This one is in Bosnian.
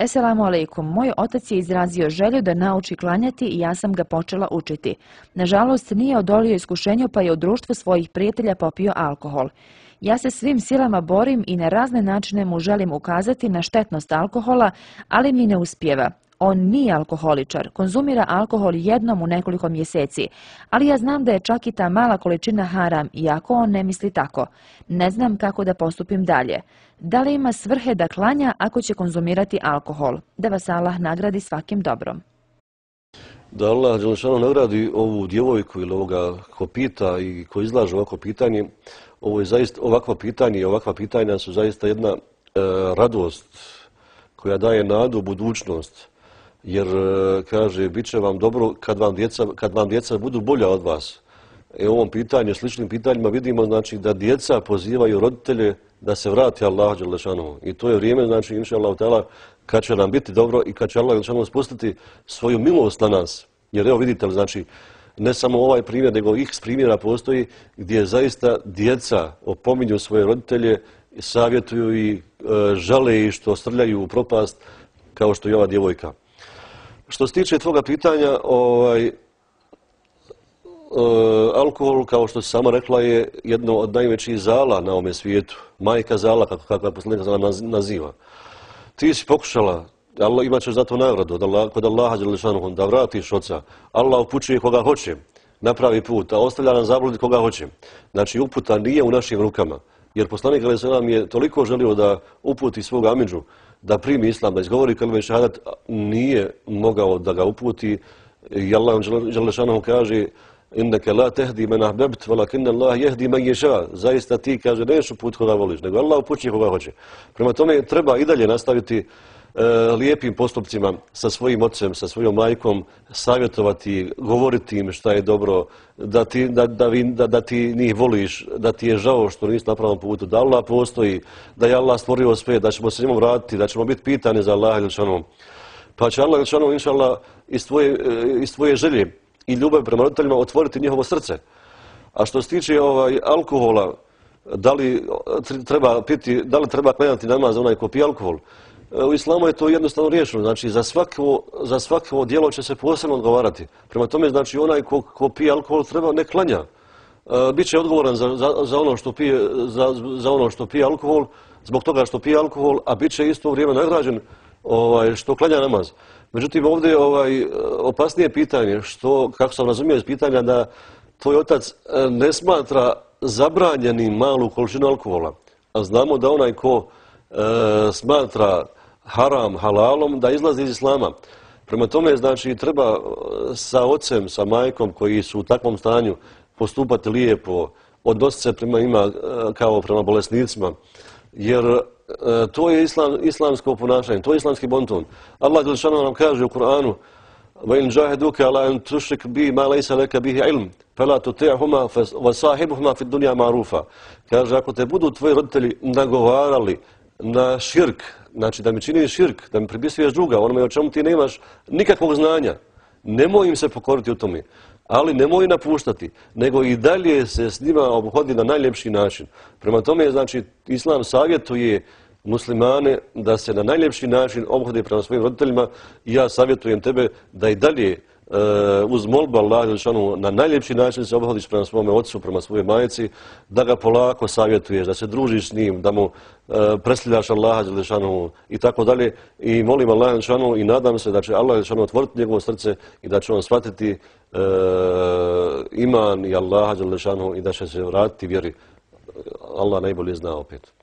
Eselamu alaikum, moj otac je izrazio želju da nauči klanjati i ja sam ga počela učiti. Nažalost, nije odolio iskušenju pa je u društvu svojih prijatelja popio alkohol. Ja se svim silama borim i na razne načine mu želim ukazati na štetnost alkohola, ali mi ne uspjeva. On nije alkoholičar, konzumira alkohol jednom u nekoliko mjeseci, ali ja znam da je čak i ta mala količina haram, iako on ne misli tako. Ne znam kako da postupim dalje. Da li ima svrhe da klanja ako će konzumirati alkohol? Da vas Allah nagradi svakim dobrom. Da Allah Đelešanu nagradi ovu djevojku ili ovoga ko pita i ko izlaže ovako pitanje, ovo je zaista ovakva pitanje i ovakva pitanja su zaista jedna e, radost koja daje nadu u budućnost jer e, kaže bit će vam dobro kad vam djeca, kad vam djeca budu bolja od vas. E u ovom pitanju, sličnim pitanjima vidimo znači da djeca pozivaju roditelje da se vrati Allah Đelešanovu. I to je vrijeme, znači, inša Allah, tela, kad će nam biti dobro i kad će Allah Đelešanovu spustiti svoju milost na nas. Jer evo vidite, znači, ne samo ovaj primjer, nego ih primjera postoji gdje zaista djeca opominju svoje roditelje, savjetuju i e, žale i što strljaju u propast kao što je ova djevojka. Što se tiče tvoga pitanja, ovaj, e, alkohol, kao što si sama rekla, je jedno od najvećih zala na ovome svijetu. Majka zala, kako, kako je poslanika zala naziva. Ti si pokušala, Allah imat ćeš za to nagradu, da Allah, kod Allaha Đelešanu, da vratiš oca. Allah upućuje koga hoće, napravi put, a ostavlja nam zabludi koga hoće. Znači, uputa nije u našim rukama. Jer poslanik Đelešanu je toliko želio da uputi svog amidžu, da primi islam, da izgovori kalime šahadat, nije mogao da ga uputi. I Allah Đelešanu kaže, inneke la tehdi men ahbebt, valakinne Allah jehdi men ješa. Zaista ti kaže, neš uput koga voliš, nego Allah upući koga hoće. Prema tome treba i dalje nastaviti e, E, lijepim postupcima sa svojim ocem, sa svojom majkom, savjetovati, govoriti im šta je dobro, da ti, da, da, vi, da, da ti njih voliš, da ti je žao što nisi na pravom putu, da Allah postoji, da je Allah stvorio sve, da ćemo se njemu vratiti, da ćemo biti pitani za Allah ili šanom. Pa će Allah ili šanom, inša Allah, iz tvoje, e, iz tvoje želje i ljubav prema roditeljima otvoriti njihovo srce. A što se tiče ovaj, alkohola, da li e, treba piti, da li treba klanjati namaz za onaj ko pije alkohol, u islamu je to jednostavno riješeno. Znači, za svako, za svako dijelo će se posebno odgovarati. Prema tome, znači, onaj ko, ko pije alkohol treba ne klanja. E, Biće odgovoran za, za, za, ono što pije, za, za ono što pije alkohol, zbog toga što pije alkohol, a bit će isto vrijeme nagrađen ovaj, što klanja namaz. Međutim, ovdje je ovaj, opasnije pitanje, što, kako sam razumio iz pitanja, da tvoj otac e, ne smatra zabranjenim malu količinu alkohola. A znamo da onaj ko e, smatra haram halalom da izlazi iz islama. Prema tome, znači, treba uh, sa ocem, sa majkom koji su u takvom stanju postupati lijepo, odnositi se prema ima uh, kao prema bolesnicima, jer uh, to je islam, islamsko ponašanje, to je islamski bonton. Allah Đelšanu nam kaže u Kur'anu وَإِنْ جَاهِدُوكَ عَلَىٰ أَنْ تُشْرِكْ بِي مَا لَيْسَ لَكَ بِهِ عِلْمٍ فَلَا تُتِعْهُمَا وَسَاهِبُهُمَا فِي الدُّنْيَا مَعْرُوفًا Kaže, ako te budu tvoji roditelji nagovarali na širk, znači da mi čini širk, da mi pripisuješ druga, onome o čemu ti nemaš nikakvog znanja, nemoj im se pokoriti u tome, ali nemoj napuštati, nego i dalje se s njima obhodi na najljepši način. Prema tome, znači, Islam savjetuje muslimane da se na najljepši način obhode prema svojim roditeljima i ja savjetujem tebe da i dalje Eh, uz molbu Allah Đelešanu na najljepši način se obhodiš prema svome ocu, prema svoje majici, da ga polako savjetuješ, da se družiš s njim, da mu eh, presljaš Allaha Allah Đelešanu i tako dalje. I molim Allah Đelešanu i nadam se da će Allah Đelešanu otvoriti njegovo srce i da će on shvatiti eh, iman i Allah Đelešanu i da će se vratiti vjeri. Allah najbolje zna opet.